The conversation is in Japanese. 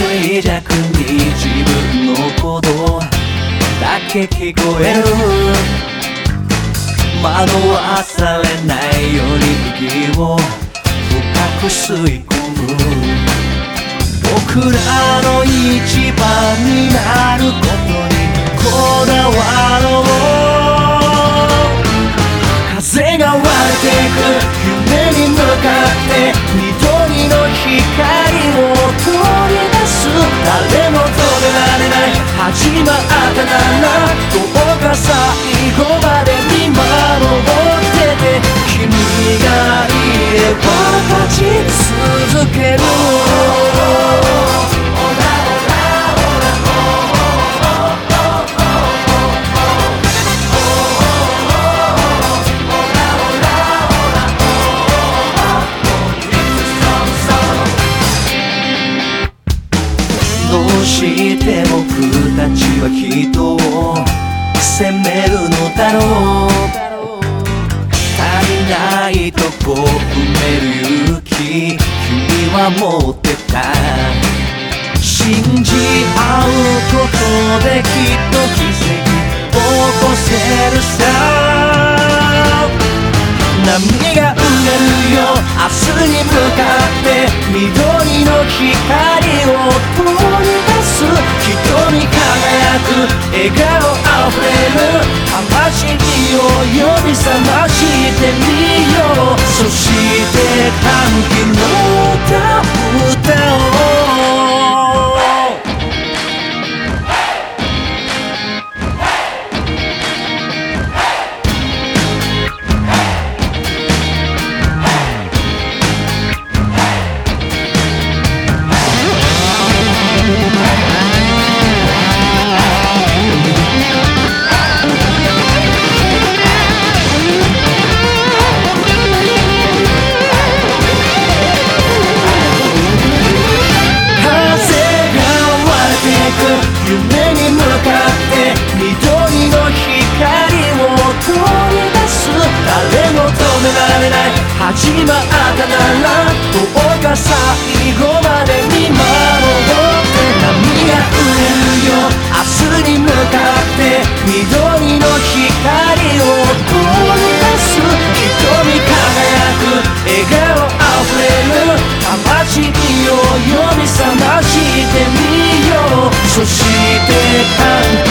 静寂に自分の鼓動だけ聞こえる。惑わされないように息を深く吸い込む。僕らの一番になることにこだわろう。風が割れてく夢に向かっては人を責めるのだろう足りないとこ埋める勇気君は持ってた信じ合うことできっと奇跡起こせるさ。波が埋めるよ。く笑顔あふれる。魂を呼び覚ましてみよう。そして歓喜の始まったならどうか最後まで見守って波が揺れるよ。明日に向かって緑の光を通り出す瞳輝く笑顔あふれる魂を呼び覚ましてみよう。そして感